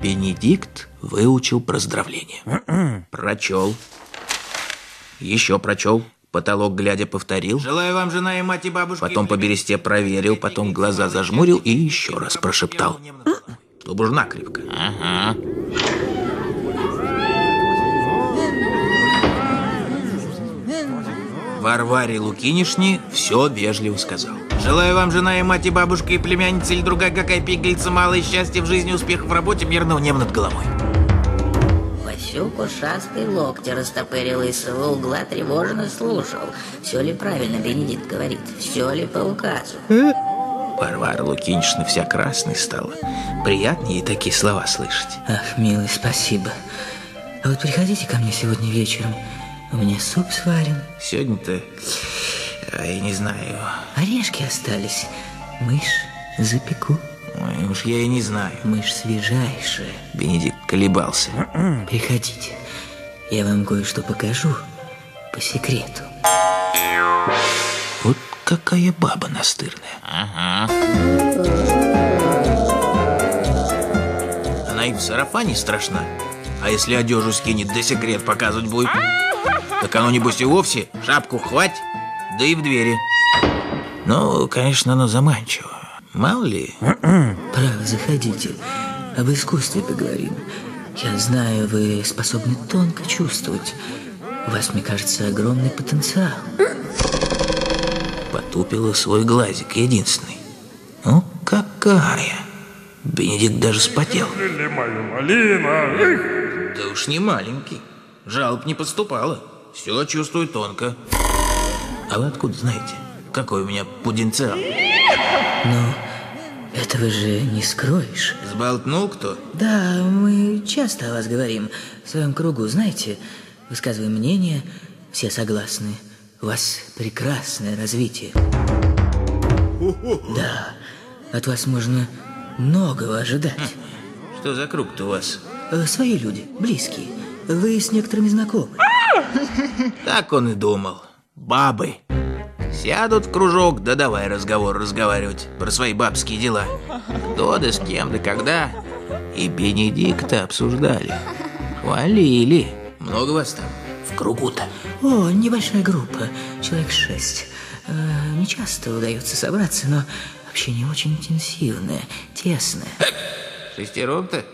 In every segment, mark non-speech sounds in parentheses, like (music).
Бенедикт выучил поздравление. Прочел. Еще прочел. Потолок, глядя, повторил. Желаю вам, жена и мать и бабушка. Потом по бересте проверил, потом глаза зажмурил и еще раз прошептал. Чтобы уж накрепко. Ага. Варваре Лукинишне все вежливо сказал. Желаю вам, жена и мать и бабушка и племянница или другая какая пигалица, малое счастья в жизни, успех в работе, мирного неба над головой. Васюк ушастый локти растопырил из своего угла тревожно слушал. Все ли правильно Бенедикт говорит? Все ли по указу? Варвара Лукинишна вся красной стала. Приятнее ей такие слова слышать. Ах, милый, спасибо. А вот приходите ко мне сегодня вечером. У меня суп сварен. Сегодня-то, а, я не знаю. Орешки остались. Мышь запеку. Ой, уж я и не знаю. Мышь свежайшая. Бенедикт колебался. Приходите. Я вам кое-что покажу по секрету. Вот какая баба настырная. Ага. Она и в сарафане страшна. А если одежу скинет, да секрет показывать будет? Так оно, небось, и вовсе шапку хвать, да и в двери. Ну, конечно, оно заманчиво. Мало ли. (clears throat) Право, заходите. Об искусстве поговорим. Я знаю, вы способны тонко чувствовать. У вас, мне кажется, огромный потенциал. Потупила свой глазик, единственный. Ну, какая? Бенедикт даже спотел. Да уж не маленький. Жалоб не поступало. Все чувствую тонко. А вы откуда знаете, какой у меня потенциал? Но этого же не скроешь. Сболтнул кто? Да, мы часто о вас говорим. В своем кругу, знаете, высказываем мнение, все согласны. У вас прекрасное развитие. Да, от вас можно многого ожидать. Что за круг-то у вас? Э, Свои люди, близкие. Вы с некоторыми знакомы. (laughs) Так он и думал. Бабы. Сядут в кружок, да давай разговор разговаривать про свои бабские дела. Кто да с кем да когда. И Бенедикта обсуждали. Хвалили. Много вас там в кругу-то? О, небольшая группа, человек шесть. Э, Не часто удается собраться, но общение очень интенсивное, тесное. Шестером-то?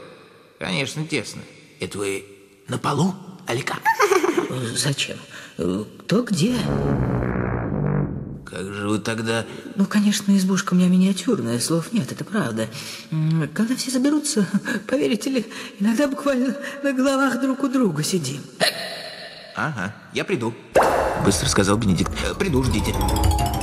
Конечно, тесно. Это вы на полу, али как? Зачем? Кто где? Как же вы тогда... Ну, конечно, избушка у меня миниатюрная, слов нет, это правда. Когда все соберутся, (laughs) поверите ли, иногда буквально на головах друг у друга сидим. Ага, я приду. Быстро сказал Бенедикт. «Э, Приду, ждите.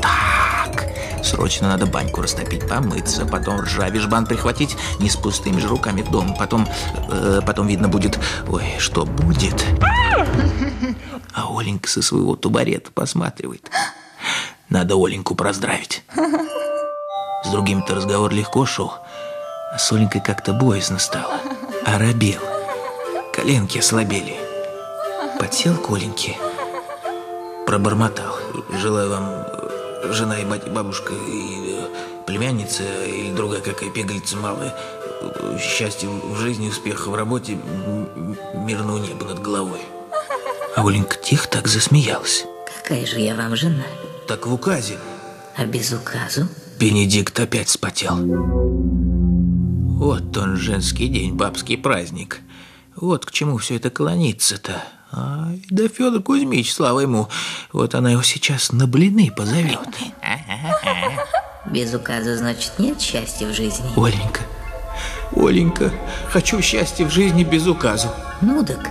Так, срочно надо баньку растопить, помыться, потом ржавий жбан прихватить, не с пустыми же руками в дом. Потом, э, потом видно будет, ой, что будет. А Оленька со своего тубарета посматривает. Надо Оленьку поздравить. С другими-то разговор легко шел, а с Оленькой как-то боязно стало. Оробел. Коленки ослабели. Подсел к Оленьке, пробормотал. Желаю вам, э, жена и бабушка, и э, племянница, или другая какая пегальца малая, э, счастья в жизни, успеха в работе, мирного неба над головой. А Оленька тихо так засмеялась. Какая же я вам жена? Так в указе А без указу? Бенедикт опять спотел. Вот он, женский день, бабский праздник. Вот к чему все это клонится-то. Ай, да Федор Кузьмич, слава ему, вот она его сейчас на блины позовет. Без указа, значит, нет счастья в жизни? Оленька, Оленька, хочу счастья в жизни без указу. Ну так,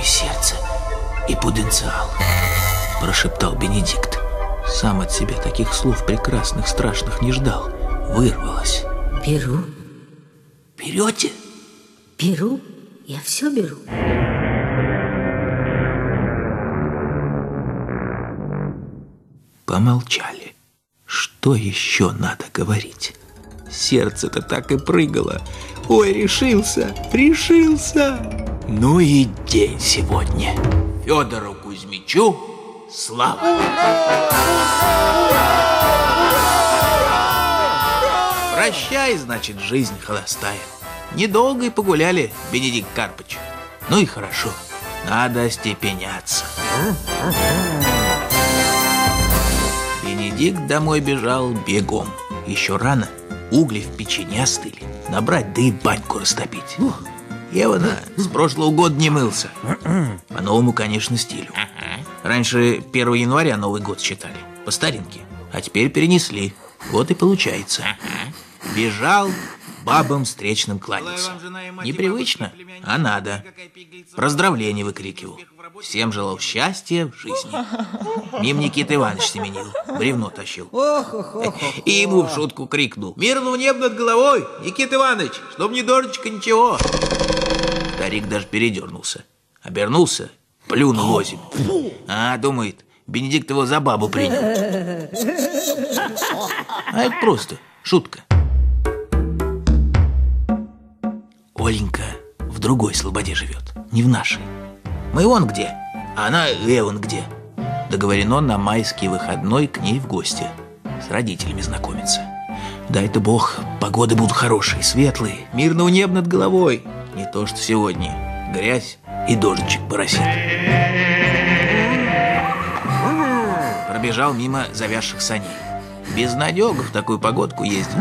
и сердце, и потенциал, прошептал Бенедикт. Сам от себя таких слов прекрасных, страшных не ждал. Вырвалось. Беру, Берете? беру, я все беру. Помолчали. Что еще надо говорить? Сердце-то так и прыгало. Ой, решился, решился. Ну и день сегодня. Федору Кузьмичу слава. Прощай, значит, жизнь холостая. Недолго и погуляли, Бенедикт Карпыч. Ну и хорошо, надо остепеняться. Бенедикт домой бежал бегом. Еще рано, угли в печи не остыли. Набрать, да и баньку растопить. Евана с прошлого года не мылся. По новому, конечно, стилю. Раньше 1 января Новый год считали, по старинке. А теперь перенесли. Вот и получается. Бежал, бабам встречным кланялся. Непривычно, а надо. Поздравления выкрикивал. Всем желал счастья в жизни. Мим Никита Иванович семенил, бревно тащил. И ему в шутку крикнул. Мирного неба над головой, Никита Иванович, чтоб не дорочка ничего. Старик даже передернулся. Обернулся, плюнул озимь. А, думает, Бенедикт его за бабу принял. А это просто шутка. Оленька в другой слободе живет, не в нашей. Мы он где, а она Эван где. Договорено на майский выходной к ней в гости. С родителями знакомиться. Дай-то бог, погоды будут хорошие, светлые, мирного неба над головой. Не то что сегодня. Грязь и дождичек поросит. Пробежал мимо завязших саней. Безнадега в такую погодку ездить.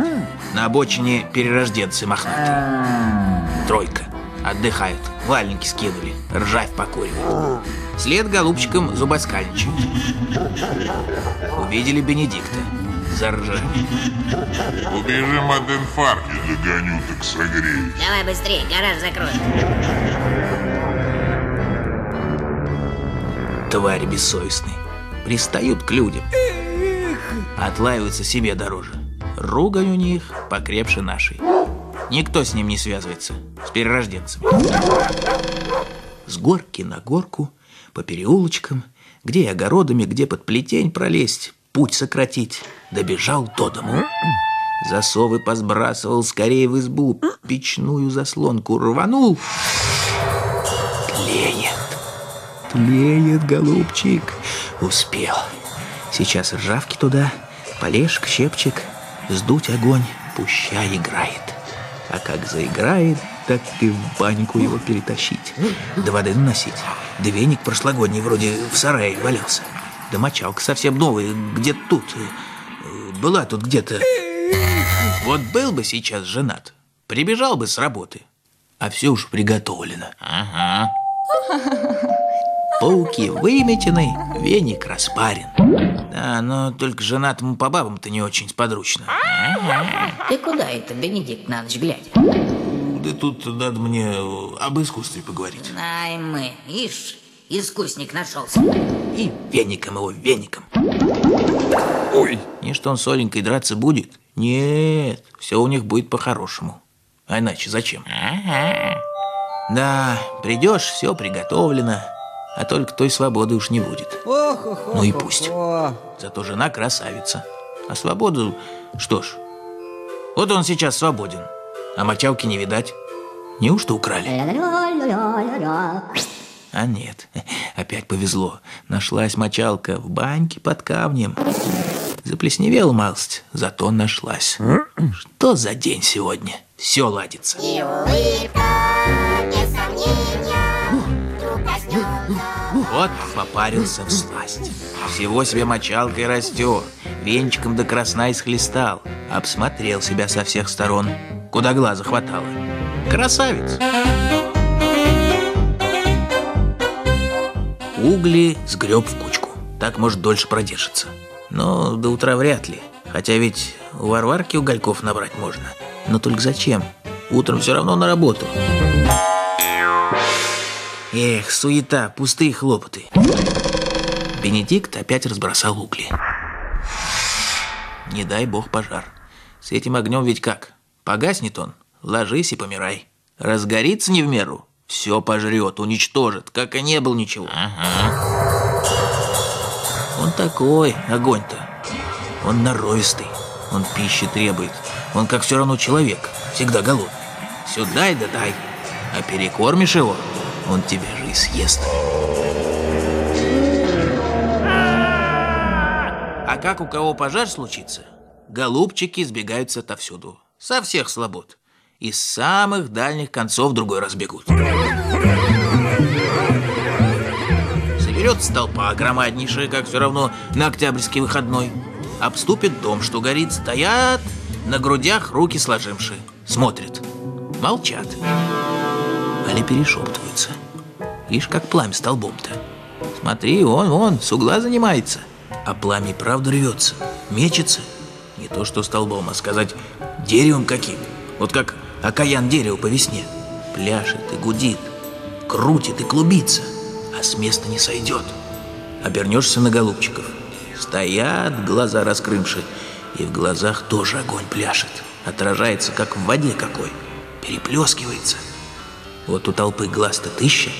На обочине перерожденцы мохнатые. Тройка. Отдыхают. Валенки скинули. Ржавь покуривают. След голубчиком зубоскальничают. Увидели Бенедикта. Заржали. Убежим от инфаркта, догоню, так согреюсь. Давай быстрее, гараж закрой. Твари бессовестные. Пристают к людям. Отлаиваются себе дороже. Ругань у них покрепше нашей. Никто с ним не связывается, с перерожденцами. С горки на горку, по переулочкам, где и огородами, где под плетень пролезть, путь сократить. Добежал до дому. Засовы посбрасывал скорее в избу, печную заслонку рванул. Тлеет. Тлеет, голубчик. Успел. Сейчас ржавки туда, полежк, щепчик, сдуть огонь, пуща играет. А как заиграет, так и в баньку его перетащить. До воды наносить. Да прошлогодний вроде в сарае валялся. Да мочалка совсем новая, где-то тут. э, Была тут где-то. Вот был бы сейчас женат, прибежал бы с работы, а все уж приготовлено. Ага. Пауки выметены, веник распарен. Да, но только женатому по бабам-то не очень сподручно. Ты куда это, Бенедикт, на ночь глядя? Да тут надо мне э, об искусстве поговорить. Ай мы, ишь, искусник нашелся. И веником его, веником. Ой. Не что он с Оленькой драться будет? Нет, все у них будет по-хорошему. А иначе зачем? Да, придешь, все приготовлено, а только той свободы уж не будет. Ну и пусть. Зато жена красавица. А свободу, что ж, вот он сейчас свободен, а мочалки не видать. Неужто украли? А нет, опять повезло. Нашлась мочалка в баньке под камнем. Заплесневела малость, зато нашлась. Что за день сегодня? Все ладится. Вот попарился в сласть. Всего себе мочалкой растер, венчиком до красна исхлестал, обсмотрел себя со всех сторон, куда глаза хватало. Красавец! Угли сгреб в кучку. Так, может, дольше продержится. Но до утра вряд ли. Хотя ведь у Варварки угольков набрать можно. Но только зачем? Утром все равно на работу. Эх, суета, пустые хлопоты. Бенедикт опять разбросал угли. Не дай бог пожар. С этим огнем ведь как? Погаснет он, ложись и помирай. Разгорится не в меру, все пожрет, уничтожит, как и не был ничего. Он такой, огонь-то. Он норовистый, он пищи требует. Он как все равно человек, всегда голодный. Все дай да дай, а перекормишь его, он тебя же и съест. А как у кого пожар случится, голубчики сбегаются отовсюду, со всех слобод. Из самых дальних концов другой раз бегут. Соберется толпа громаднейшая, как все равно на октябрьский выходной. Обступит дом, что горит, стоят на грудях руки сложившие. Смотрят, молчат. Али перешептываются. Ишь, как пламя столбом-то. Смотри, он, он, с угла занимается. А пламя правда рвется, мечется. Не то что столбом, а сказать деревом каким. Вот как окаян дерево по весне. Пляшет и гудит, крутит и клубится, а с места не сойдет. Обернешься на голубчиков. Стоят, глаза раскрывши, и в глазах тоже огонь пляшет. Отражается, как в воде какой. Переплескивается. Вот у толпы глаз-то тысяча,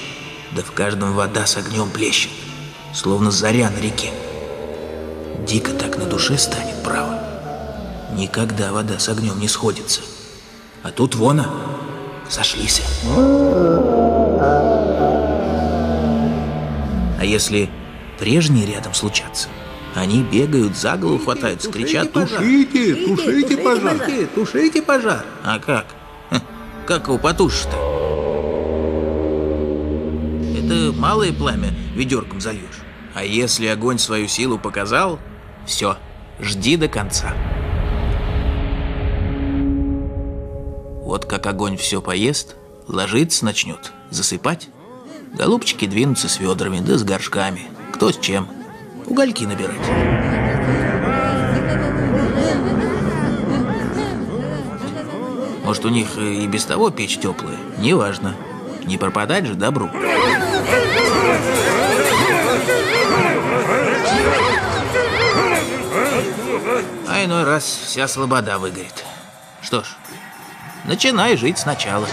да в каждом вода с огнем плещет, словно заря на реке. Дико так на душе станет, право. Никогда вода с огнем не сходится. А тут вона, сошлись. А если прежние рядом случатся, они бегают, за голову хватаются, кричат «Тушите, тушите пожар! Тушите пожар!» А как? Хм, Как его потушишь-то? Это малое пламя ведерком зальешь. А если огонь свою силу показал, все, жди до конца. Вот как огонь все поест, ложиться начнет, засыпать. Голубчики двинутся с ведрами, да с горшками. Кто с чем. Угольки набирать. Может, у них и без того печь теплая? Неважно. Не пропадать же добру. А иной раз вся слобода выгорит. Что ж, Начинай жить сначала.